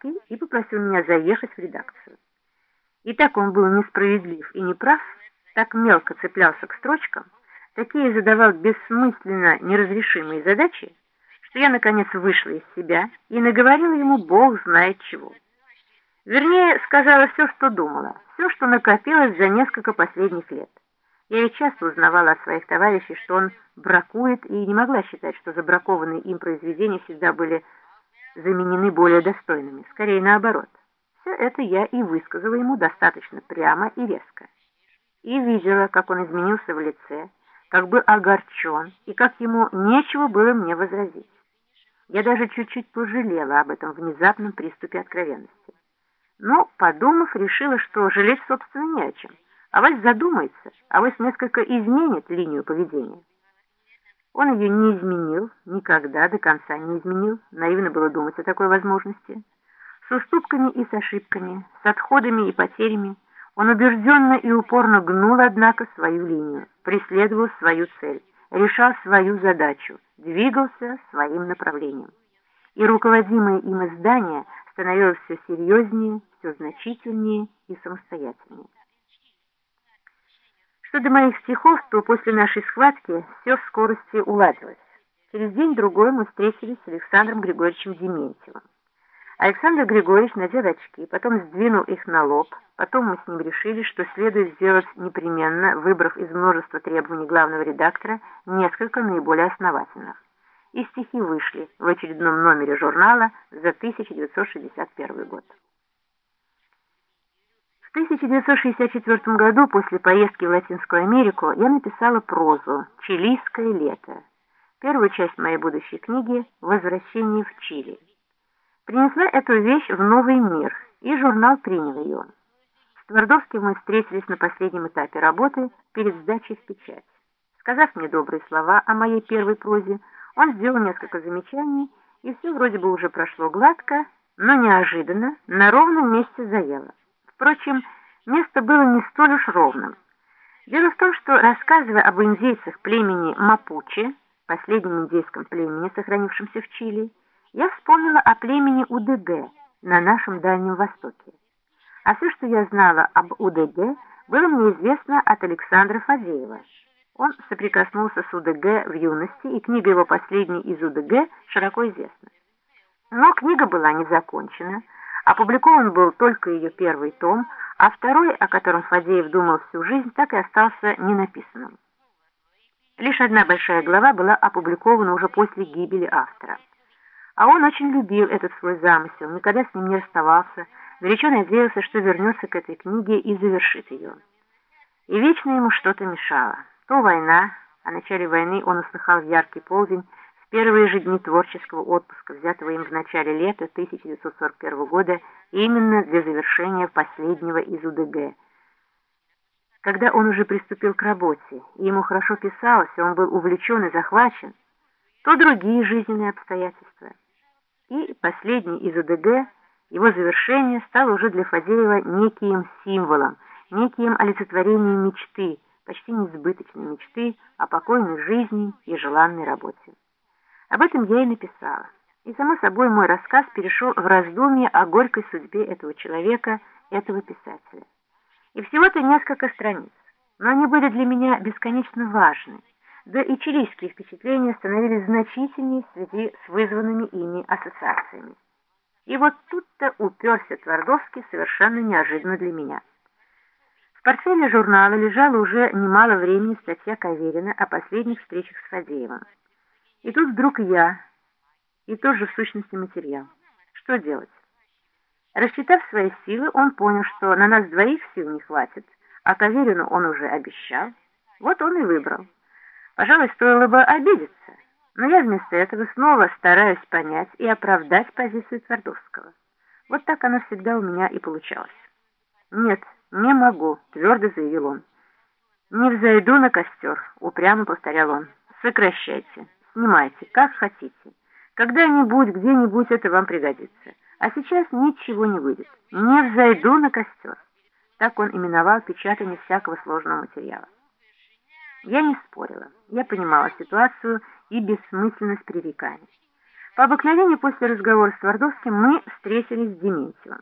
Твардовский и попросил меня заехать в редакцию. И так он был несправедлив и неправ, так мелко цеплялся к строчкам, такие задавал бессмысленно неразрешимые задачи, что я, наконец, вышла из себя и наговорила ему бог знает чего. Вернее, сказала все, что думала, все, что накопилось за несколько последних лет. Я ведь часто узнавала от своих товарищей, что он бракует, и не могла считать, что забракованные им произведения всегда были заменены более достойными. Скорее наоборот. Все это я и высказала ему достаточно прямо и резко. И видела, как он изменился в лице, как был огорчен, и как ему нечего было мне возразить. Я даже чуть-чуть пожалела об этом внезапном приступе откровенности. Но, подумав, решила, что жалеть, собственно, не о чем. А Авось задумается, а авось несколько изменит линию поведения. Он ее не изменил, никогда до конца не изменил, наивно было думать о такой возможности. С уступками и с ошибками, с отходами и потерями он убежденно и упорно гнул, однако, свою линию, преследовал свою цель, решал свою задачу, двигался своим направлением. И руководимое им издание становилось все серьезнее, все значительнее и самостоятельнее. Что до моих стихов, то после нашей схватки все в скорости уладилось. Через день-другой мы встретились с Александром Григорьевичем Дементьевым. Александр Григорьевич надел очки, потом сдвинул их на лоб, потом мы с ним решили, что следует сделать непременно, выбрав из множества требований главного редактора несколько наиболее основательных. И стихи вышли в очередном номере журнала за 1961 год. В 1964 году, после поездки в Латинскую Америку, я написала прозу «Чилийское лето», первую часть моей будущей книги «Возвращение в Чили». Принесла эту вещь в новый мир, и журнал принял ее. С Твардовским мы встретились на последнем этапе работы перед сдачей в печать. Сказав мне добрые слова о моей первой прозе, он сделал несколько замечаний, и все вроде бы уже прошло гладко, но неожиданно на ровном месте заело. Впрочем, место было не столь уж ровным. Дело в том, что, рассказывая об индейцах племени Мапуче, последнем индейском племени, сохранившемся в Чили, я вспомнила о племени УДГ на нашем Дальнем Востоке. А все, что я знала об УДГ, было мне известно от Александра Фадеева. Он соприкоснулся с УДГ в юности, и книга его последней из УДГ широко известна. Но книга была не закончена, Опубликован был только ее первый том, а второй, о котором Фадеев думал всю жизнь, так и остался ненаписанным. Лишь одна большая глава была опубликована уже после гибели автора. А он очень любил этот свой замысел, никогда с ним не расставался, горячо надеялся, что вернется к этой книге и завершит ее. И вечно ему что-то мешало. То война, о начале войны он услыхал в яркий полдень, первые же дни творческого отпуска, взятого им в начале лета 1941 года именно для завершения последнего из УДГ. Когда он уже приступил к работе, и ему хорошо писалось, он был увлечен и захвачен, то другие жизненные обстоятельства. И последний из УДГ, его завершение стало уже для Фадеева неким символом, неким олицетворением мечты, почти несбыточной мечты о покойной жизни и желанной работе. Об этом я и написала. И, само собой, мой рассказ перешел в раздумье о горькой судьбе этого человека, этого писателя. И всего-то несколько страниц, но они были для меня бесконечно важны, да и чилийские впечатления становились значительнее связи с вызванными ими ассоциациями. И вот тут-то уперся Твардовский совершенно неожиданно для меня. В портфеле журнала лежала уже немало времени статья Каверина о последних встречах с Фадеевым. И тут вдруг я, и тоже в сущности материал. Что делать? Рассчитав свои силы, он понял, что на нас двоих сил не хватит, а Каверину он уже обещал. Вот он и выбрал. Пожалуй, стоило бы обидеться, но я вместо этого снова стараюсь понять и оправдать позицию Твардовского. Вот так оно всегда у меня и получалось. «Нет, не могу», — твердо заявил он. «Не взойду на костер», — упрямо повторял он. «Сокращайте». Снимайте, как хотите. Когда-нибудь, где-нибудь это вам пригодится. А сейчас ничего не выйдет. Не взойду на костер. Так он именовал печатание всякого сложного материала. Я не спорила. Я понимала ситуацию и бессмысленность пререканий. По обыкновению после разговора с Твардовским мы встретились с Дементьевым.